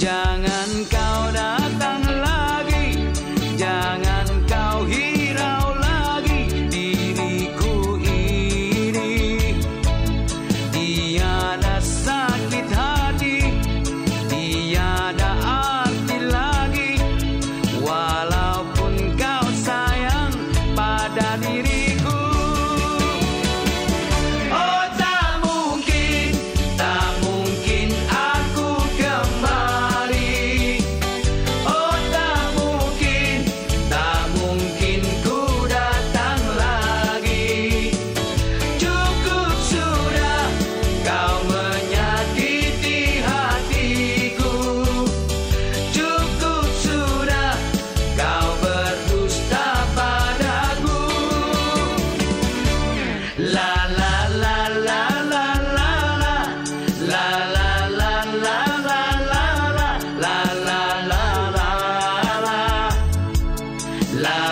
Ya